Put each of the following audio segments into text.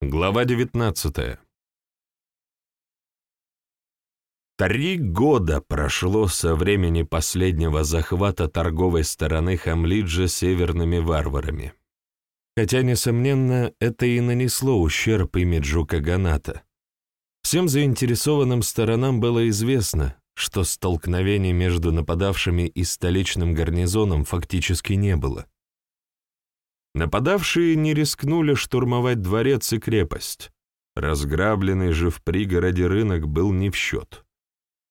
Глава 19 Три года прошло со времени последнего захвата торговой стороны Хамлиджа северными варварами. Хотя, несомненно, это и нанесло ущерб имиджу Каганата. Всем заинтересованным сторонам было известно, что столкновений между нападавшими и столичным гарнизоном фактически не было. Нападавшие не рискнули штурмовать дворец и крепость. Разграбленный же в пригороде рынок был не в счет.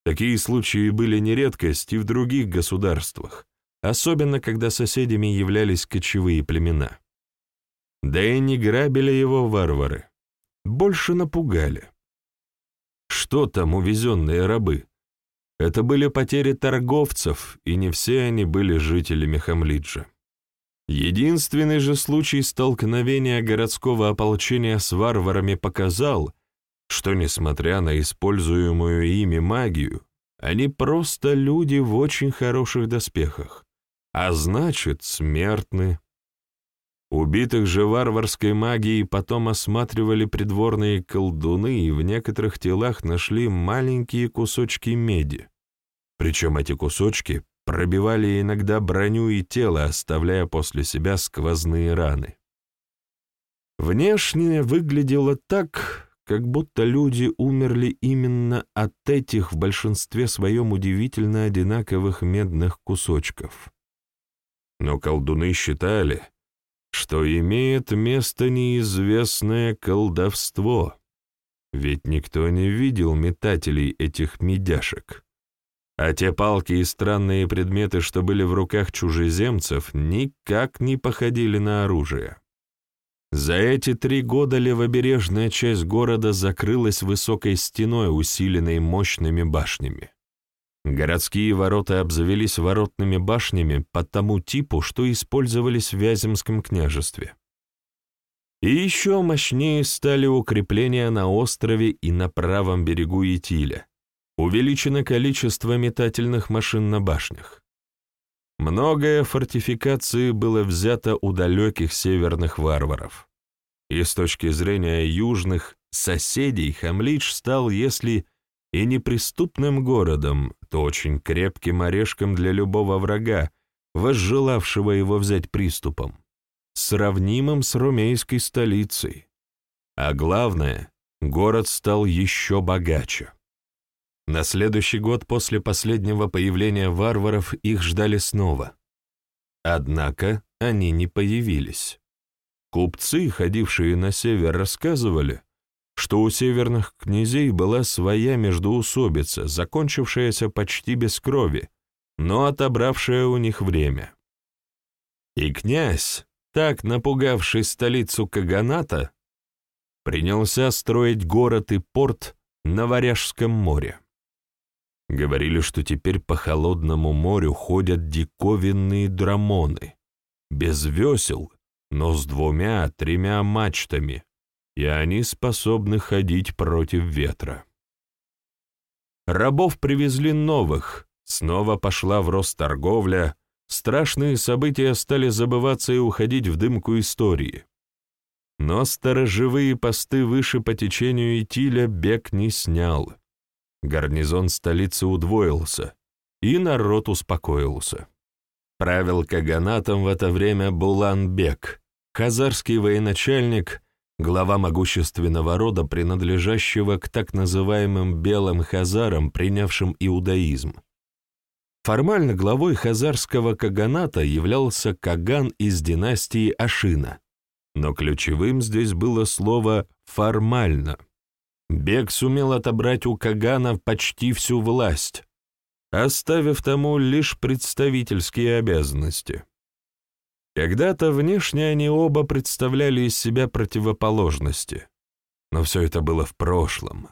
Такие случаи были не редкость и в других государствах, особенно когда соседями являлись кочевые племена. Да и не грабили его варвары, больше напугали. Что там увезенные рабы? Это были потери торговцев, и не все они были жителями Хамлиджа. Единственный же случай столкновения городского ополчения с варварами показал, что, несмотря на используемую ими магию, они просто люди в очень хороших доспехах, а значит, смертны. Убитых же варварской магией потом осматривали придворные колдуны и в некоторых телах нашли маленькие кусочки меди. Причем эти кусочки пробивали иногда броню и тело, оставляя после себя сквозные раны. Внешне выглядело так, как будто люди умерли именно от этих в большинстве своем удивительно одинаковых медных кусочков. Но колдуны считали, что имеет место неизвестное колдовство, ведь никто не видел метателей этих медяшек. А те палки и странные предметы, что были в руках чужеземцев, никак не походили на оружие. За эти три года левобережная часть города закрылась высокой стеной, усиленной мощными башнями. Городские ворота обзавелись воротными башнями по тому типу, что использовались в Вяземском княжестве. И еще мощнее стали укрепления на острове и на правом берегу Итиля, Увеличено количество метательных машин на башнях. Многое фортификации было взято у далеких северных варваров. И с точки зрения южных соседей Хамлич стал, если и неприступным городом, то очень крепким орешком для любого врага, возжелавшего его взять приступом, сравнимым с румейской столицей. А главное, город стал еще богаче. На следующий год после последнего появления варваров их ждали снова. Однако они не появились. Купцы, ходившие на север, рассказывали, что у северных князей была своя междоусобица, закончившаяся почти без крови, но отобравшая у них время. И князь, так напугавший столицу Каганата, принялся строить город и порт на Варяжском море. Говорили, что теперь по холодному морю ходят диковинные драмоны, без весел, но с двумя-тремя мачтами, и они способны ходить против ветра. Рабов привезли новых, снова пошла в рост торговля, страшные события стали забываться и уходить в дымку истории. Но сторожевые посты выше по течению Итиля бег не снял. Гарнизон столицы удвоился, и народ успокоился. Правил каганатом в это время Булан-бек, хазарский военачальник, глава могущественного рода, принадлежащего к так называемым белым хазарам, принявшим иудаизм. Формально главой хазарского каганата являлся каган из династии Ашина, но ключевым здесь было слово «формально», Бег сумел отобрать у Кагана почти всю власть, оставив тому лишь представительские обязанности. Когда-то внешне они оба представляли из себя противоположности, но все это было в прошлом.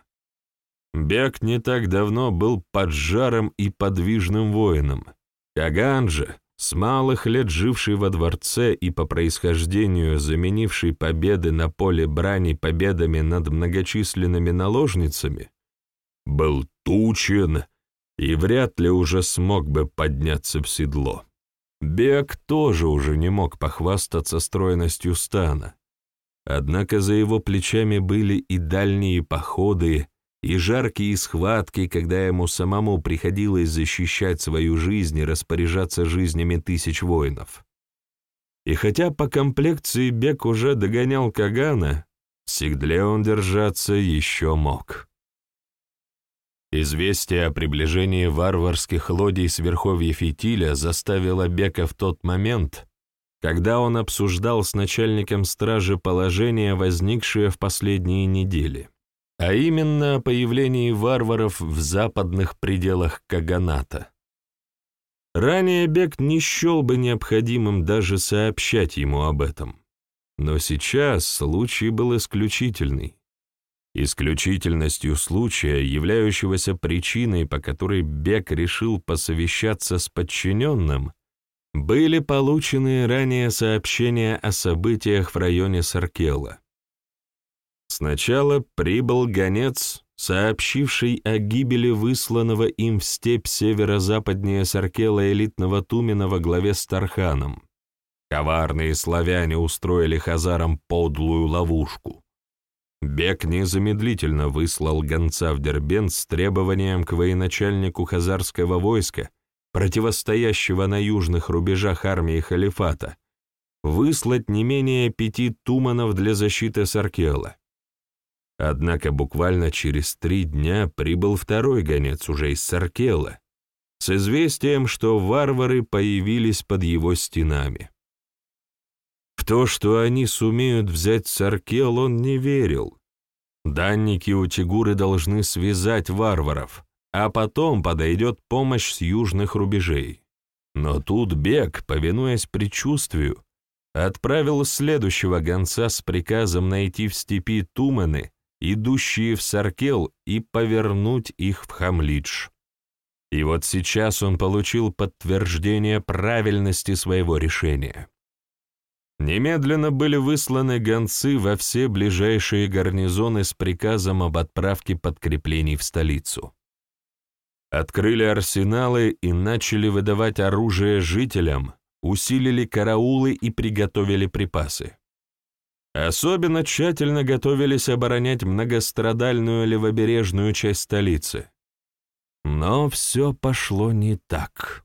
Бег не так давно был поджаром и подвижным воином. Каган же, с малых лет живший во дворце и по происхождению заменивший победы на поле брани победами над многочисленными наложницами, был тучен и вряд ли уже смог бы подняться в седло. Бег тоже уже не мог похвастаться стройностью стана, Однако за его плечами были и дальние походы, и жаркие схватки, когда ему самому приходилось защищать свою жизнь и распоряжаться жизнями тысяч воинов. И хотя по комплекции Бек уже догонял Кагана, в седле он держаться еще мог. Известие о приближении варварских лодий с верховья Фитиля заставило Бека в тот момент, когда он обсуждал с начальником стражи положение, возникшее в последние недели, а именно о появлении варваров в западных пределах Каганата. Ранее Бек не счел бы необходимым даже сообщать ему об этом. Но сейчас случай был исключительный. Исключительностью случая, являющегося причиной, по которой Бек решил посовещаться с подчиненным, были получены ранее сообщения о событиях в районе Саркела. Сначала прибыл гонец, сообщивший о гибели высланного им в степь северо-западнее Саркела элитного Тумена во главе с Тарханом. Коварные славяне устроили хазарам подлую ловушку. Бек незамедлительно выслал гонца в Дербент с требованием к военачальнику хазарского войска, противостоящего на южных рубежах армии халифата, выслать не менее пяти туманов для защиты Саркела. Однако буквально через три дня прибыл второй гонец уже из Саркела, с известием, что варвары появились под его стенами. В то, что они сумеют взять Саркел, он не верил. Данники у Тигуры должны связать варваров, а потом подойдет помощь с южных рубежей. Но тут Бег, повинуясь предчувствию, отправил следующего гонца с приказом найти в степи туманы, идущие в Саркел, и повернуть их в Хамлидж. И вот сейчас он получил подтверждение правильности своего решения. Немедленно были высланы гонцы во все ближайшие гарнизоны с приказом об отправке подкреплений в столицу. Открыли арсеналы и начали выдавать оружие жителям, усилили караулы и приготовили припасы. Особенно тщательно готовились оборонять многострадальную левобережную часть столицы. Но все пошло не так.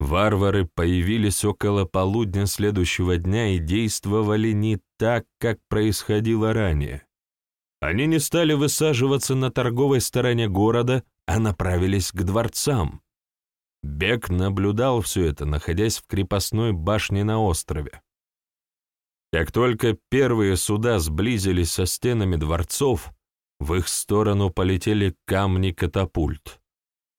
Варвары появились около полудня следующего дня и действовали не так, как происходило ранее. Они не стали высаживаться на торговой стороне города, а направились к дворцам. Бек наблюдал все это, находясь в крепостной башне на острове. Как только первые суда сблизились со стенами дворцов, в их сторону полетели камни катапульт.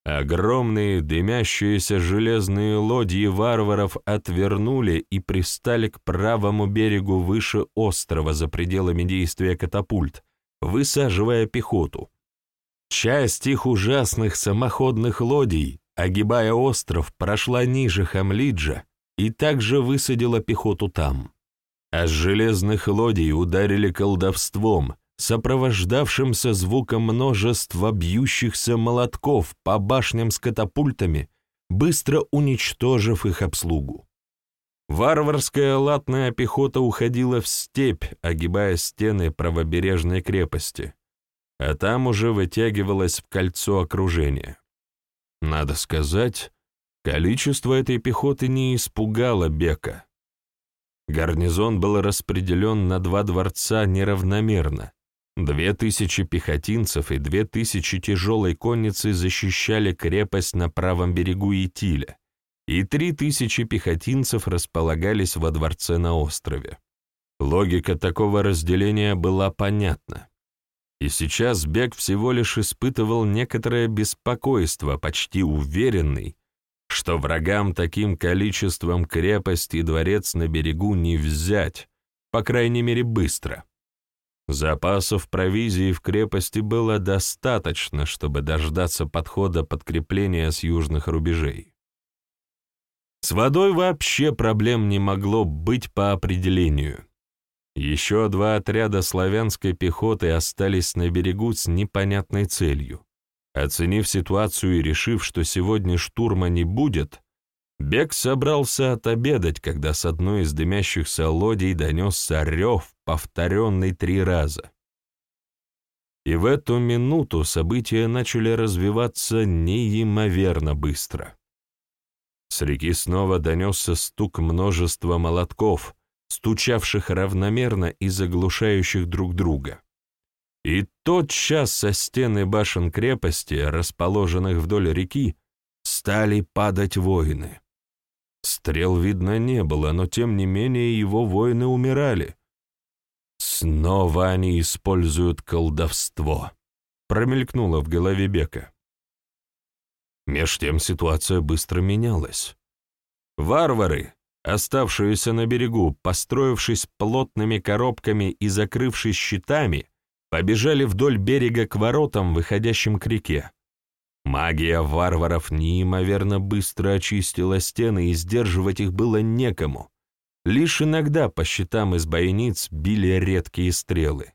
Огромные дымящиеся железные лодьи варваров отвернули и пристали к правому берегу выше острова за пределами действия катапульт, высаживая пехоту. Часть их ужасных самоходных лодий, огибая остров, прошла ниже Хамлиджа и также высадила пехоту там. А с железных лодий ударили колдовством, сопровождавшимся звуком множества бьющихся молотков по башням с катапультами, быстро уничтожив их обслугу. Варварская латная пехота уходила в степь, огибая стены правобережной крепости, а там уже вытягивалась в кольцо окружения. Надо сказать, количество этой пехоты не испугало Бека. Гарнизон был распределен на два дворца неравномерно, Две тысячи пехотинцев и две тысячи тяжелой конницы защищали крепость на правом берегу Итиля, и три тысячи пехотинцев располагались во дворце на острове. Логика такого разделения была понятна. И сейчас Бег всего лишь испытывал некоторое беспокойство, почти уверенный, что врагам таким количеством крепость и дворец на берегу не взять, по крайней мере быстро. Запасов провизии в крепости было достаточно, чтобы дождаться подхода подкрепления с южных рубежей. С водой вообще проблем не могло быть по определению. Еще два отряда славянской пехоты остались на берегу с непонятной целью. Оценив ситуацию и решив, что сегодня штурма не будет, Бег собрался отобедать, когда с одной из дымящихся лодей донесся рев, повторенный три раза. И в эту минуту события начали развиваться неимоверно быстро. С реки снова донесся стук множества молотков, стучавших равномерно и заглушающих друг друга. И тотчас со стены башен крепости, расположенных вдоль реки, стали падать воины. Стрел видно не было, но тем не менее его воины умирали. Снова они используют колдовство, промелькнуло в голове Бека. Меж тем ситуация быстро менялась. Варвары, оставшиеся на берегу, построившись плотными коробками и закрывшись щитами, побежали вдоль берега к воротам, выходящим к реке. Магия варваров неимоверно быстро очистила стены, и сдерживать их было некому. Лишь иногда по щитам из бойниц били редкие стрелы.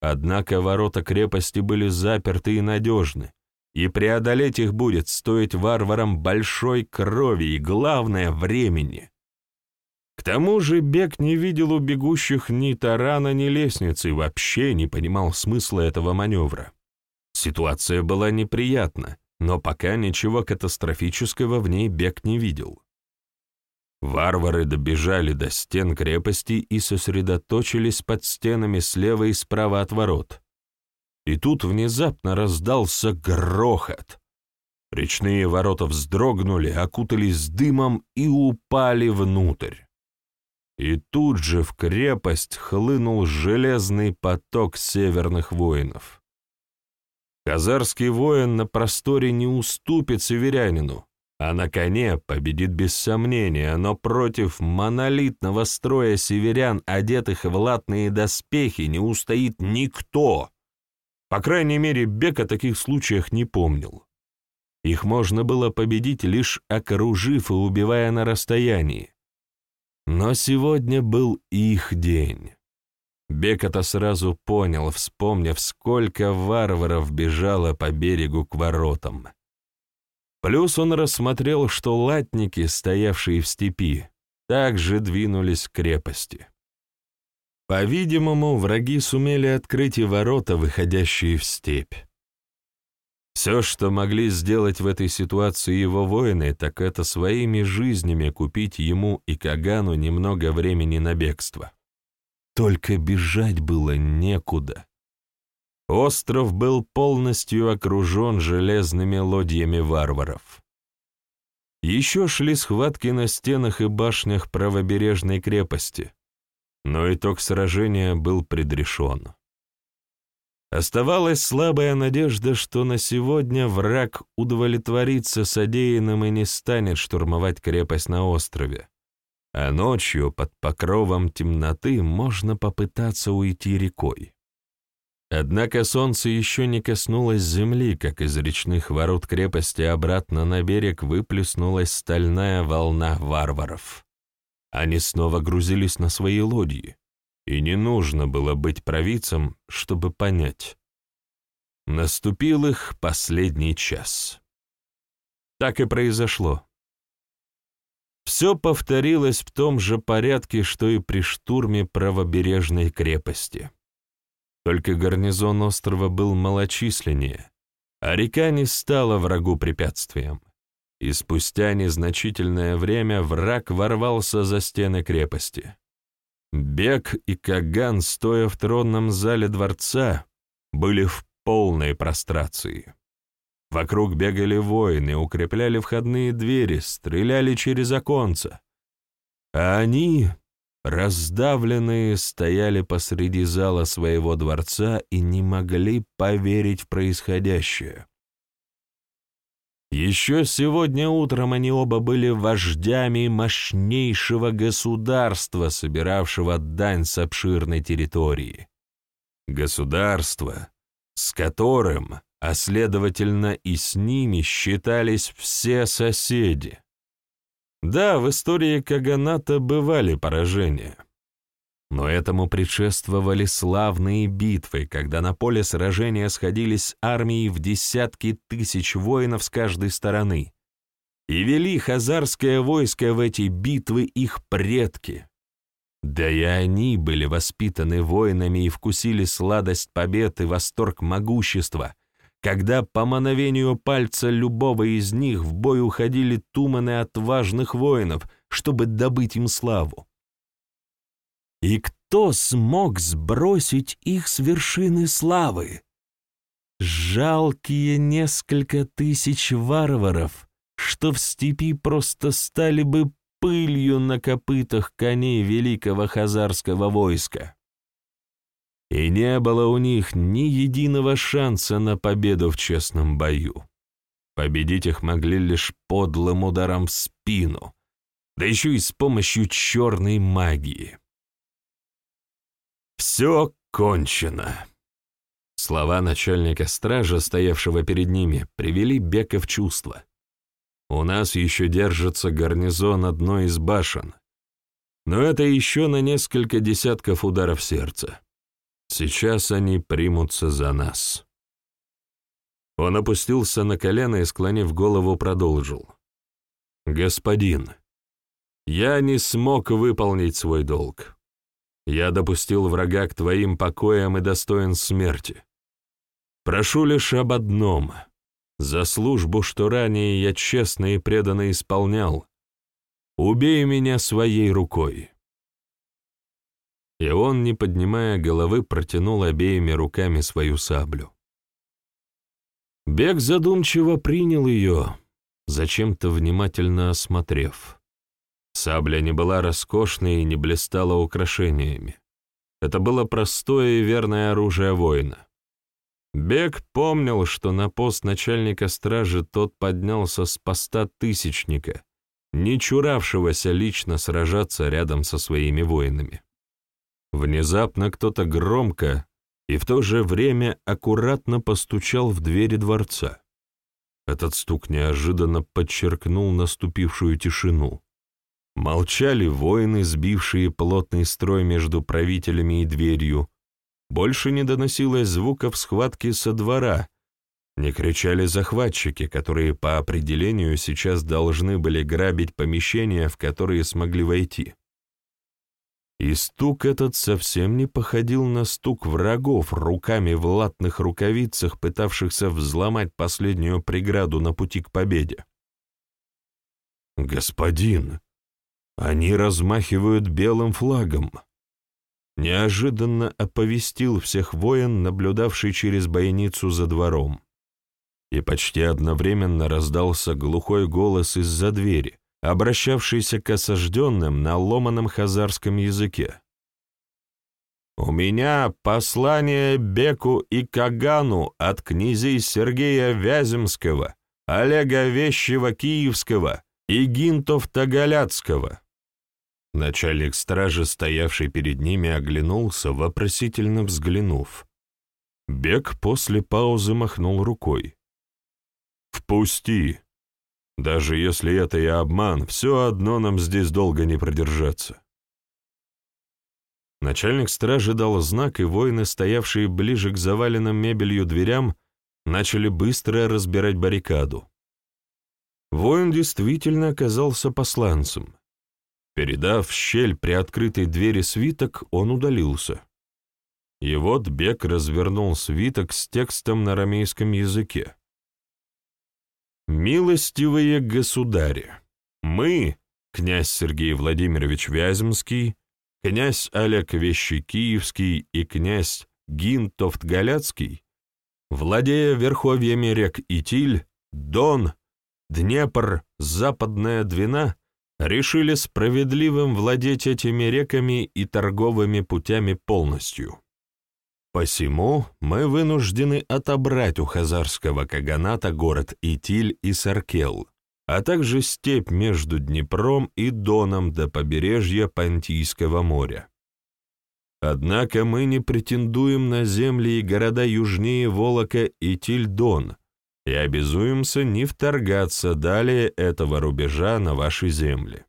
Однако ворота крепости были заперты и надежны, и преодолеть их будет стоить варварам большой крови и, главное, времени. Тому же Бег не видел у бегущих ни тарана, ни лестницы и вообще не понимал смысла этого маневра. Ситуация была неприятна, но пока ничего катастрофического в ней Бег не видел. Варвары добежали до стен крепости и сосредоточились под стенами слева и справа от ворот. И тут внезапно раздался грохот. Речные ворота вздрогнули, окутались дымом и упали внутрь. И тут же в крепость хлынул железный поток северных воинов. Казарский воин на просторе не уступит северянину, а на коне победит без сомнения, но против монолитного строя северян, одетых в латные доспехи, не устоит никто. По крайней мере, Бек о таких случаях не помнил. Их можно было победить, лишь окружив и убивая на расстоянии. Но сегодня был их день. Бек это сразу понял, вспомнив, сколько варваров бежало по берегу к воротам. Плюс он рассмотрел, что латники, стоявшие в степи, также двинулись к крепости. По-видимому, враги сумели открыть и ворота, выходящие в степь. Все, что могли сделать в этой ситуации его воины, так это своими жизнями купить ему и Кагану немного времени на бегство. Только бежать было некуда. Остров был полностью окружен железными лодьями варваров. Еще шли схватки на стенах и башнях правобережной крепости, но итог сражения был предрешен. Оставалась слабая надежда, что на сегодня враг удовлетворится содеянным и не станет штурмовать крепость на острове а ночью под покровом темноты можно попытаться уйти рекой. Однако солнце еще не коснулось земли, как из речных ворот крепости обратно на берег выплеснулась стальная волна варваров. Они снова грузились на свои лодьи, и не нужно было быть провидцем, чтобы понять. Наступил их последний час. Так и произошло. Все повторилось в том же порядке, что и при штурме правобережной крепости. Только гарнизон острова был малочисленнее, а река не стала врагу препятствием. И спустя незначительное время враг ворвался за стены крепости. Бег и Каган, стоя в тронном зале дворца, были в полной прострации. Вокруг бегали воины, укрепляли входные двери, стреляли через оконца. А они, раздавленные, стояли посреди зала своего дворца и не могли поверить в происходящее. Еще сегодня утром они оба были вождями мощнейшего государства, собиравшего дань с обширной территории. Государство, с которым а следовательно и с ними считались все соседи. Да, в истории Каганата бывали поражения. Но этому предшествовали славные битвы, когда на поле сражения сходились армии в десятки тысяч воинов с каждой стороны. и вели хазарское войско в эти битвы их предки. Да и они были воспитаны воинами и вкусили сладость побед и восторг могущества, когда по мановению пальца любого из них в бой уходили туманы отважных воинов, чтобы добыть им славу. Кто смог сбросить их с вершины славы? Жалкие несколько тысяч варваров, что в степи просто стали бы пылью на копытах коней великого хазарского войска. И не было у них ни единого шанса на победу в честном бою. Победить их могли лишь подлым ударом в спину, да еще и с помощью черной магии. «Все кончено!» Слова начальника стража, стоявшего перед ними, привели Бека в чувство. У нас еще держится гарнизон одной из башен, но это еще на несколько десятков ударов сердца. Сейчас они примутся за нас. Он опустился на колено и, склонив голову, продолжил. «Господин, я не смог выполнить свой долг. Я допустил врага к твоим покоям и достоин смерти. Прошу лишь об одном — за службу, что ранее я честно и преданно исполнял. Убей меня своей рукой. И он, не поднимая головы, протянул обеими руками свою саблю. Бег задумчиво принял ее, зачем-то внимательно осмотрев. Сабля не была роскошной и не блистала украшениями. Это было простое и верное оружие воина. Бег помнил, что на пост начальника стражи тот поднялся с поста тысячника, не чуравшегося лично сражаться рядом со своими воинами. Внезапно кто-то громко и в то же время аккуратно постучал в двери дворца. Этот стук неожиданно подчеркнул наступившую тишину. Молчали воины, сбившие плотный строй между правителями и дверью, больше не доносилось звуков схватки со двора, не кричали захватчики, которые по определению сейчас должны были грабить помещения, в которые смогли войти. И стук этот совсем не походил на стук врагов руками в латных рукавицах, пытавшихся взломать последнюю преграду на пути к победе. «Господин, они размахивают белым флагом», неожиданно оповестил всех воин, наблюдавший через бойницу за двором. И почти одновременно раздался глухой голос из-за двери, обращавшийся к осажденным на ломаном хазарском языке. «У меня послание Беку и Кагану от князей Сергея Вяземского, Олега Вещева Киевского и Гинтов Тагаляцкого». Начальник стражи, стоявший перед ними, оглянулся, вопросительно взглянув. Бег после паузы махнул рукой. «Впусти! Даже если это и обман, все одно нам здесь долго не продержаться». Начальник стражи дал знак, и воины, стоявшие ближе к заваленным мебелью дверям, начали быстро разбирать баррикаду. Воин действительно оказался посланцем. Передав щель при открытой двери свиток, он удалился. И вот Бек развернул свиток с текстом на арамейском языке. «Милостивые государи, мы, князь Сергей Владимирович Вяземский, князь Олег Вещий Киевский и князь Гинтофт-Галяцкий, владея верховьями рек Итиль, Дон, Днепр, Западная Двина, решили справедливым владеть этими реками и торговыми путями полностью. Посему мы вынуждены отобрать у хазарского каганата город Итиль и Саркел, а также степь между Днепром и Доном до побережья Понтийского моря. Однако мы не претендуем на земли и города южнее Волока и Тильдон, и обязуемся не вторгаться далее этого рубежа на ваши земли.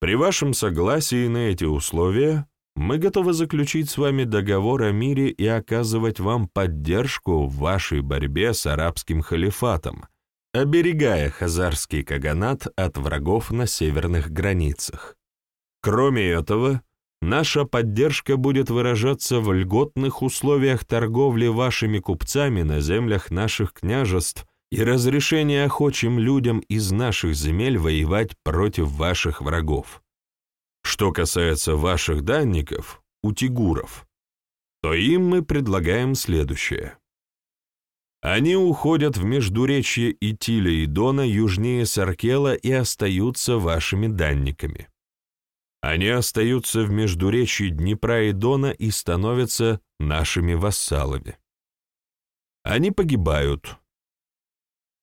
При вашем согласии на эти условия мы готовы заключить с вами договор о мире и оказывать вам поддержку в вашей борьбе с арабским халифатом, оберегая хазарский каганат от врагов на северных границах. Кроме этого, наша поддержка будет выражаться в льготных условиях торговли вашими купцами на землях наших княжеств и разрешении охочим людям из наших земель воевать против ваших врагов. Что касается ваших данников, утигуров, то им мы предлагаем следующее. Они уходят в междуречье Итиля и Дона южнее Саркела и остаются вашими данниками. Они остаются в междуречье Днепра и Дона и становятся нашими вассалами. Они погибают.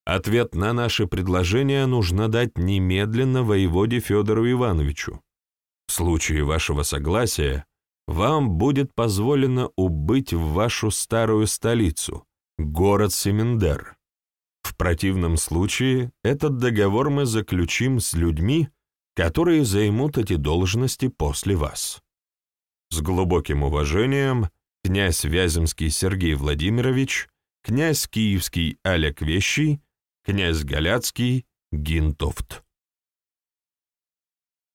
Ответ на наше предложение нужно дать немедленно воеводе Федору Ивановичу. В случае вашего согласия вам будет позволено убыть в вашу старую столицу, город Семендер. В противном случае этот договор мы заключим с людьми, которые займут эти должности после вас. С глубоким уважением, князь Вяземский Сергей Владимирович, князь Киевский Олег Вещий, князь Галяцкий Гинтофт.